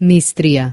Mistria.